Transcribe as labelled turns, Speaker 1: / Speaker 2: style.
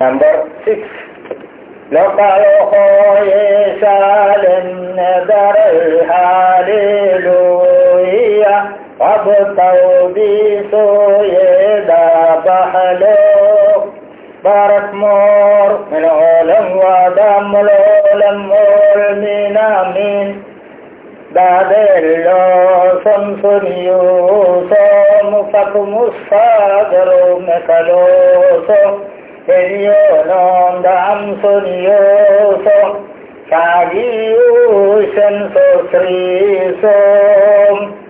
Speaker 1: Number six. لقلقوا يسال در الهاليلوية وابطوا بسوية بحلو بارك مور من علم ودم العلم من امين بعد اللوسم سنيوسم فكم الصادر مكلوسم ं सुनिसीशन् सु